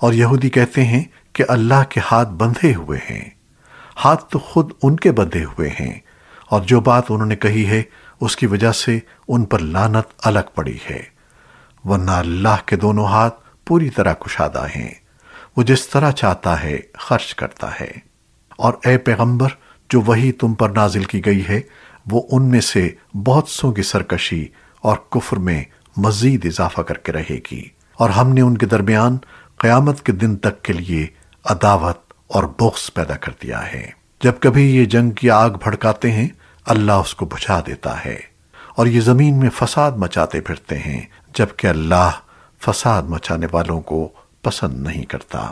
اور یہودی کہتے ہیں کہ اللہ کے ہاتھ بندھے ہوئے ہیں۔ ہاتھ تو خود ان کے بندھے ہوئے ہیں۔ اور جو بات انہوں نے کہی ہے، اس کی وجہ سے ان پر لانت الگ پڑی ہے۔ ورنہ اللہ کے دونوں ہاتھ پوری طرح کشادہ ہیں۔ وہ جس طرح چاہتا ہے، خرچ کرتا ہے۔ اور اے پیغمبر، جو وہی تم پر نازل کی گئی ہے، وہ ان میں سے بہت سو کی سرکشی اور کفر میں مزید اضافہ کر کے رہے گی۔ اور ہم نے ان کے درمیان قیامت کے دن تک کے لیے عداوت اور بغض پیدا کر دیا ہے۔ جب کبھی یہ جنگ کی آگ بھڑکاتے ہیں، اللہ اس کو بجھا دیتا ہے اور یہ زمین میں فساد مچاتے پھرتے ہیں، جبکہ اللہ فساد مچانے والوں کو پسند نہیں کرتا۔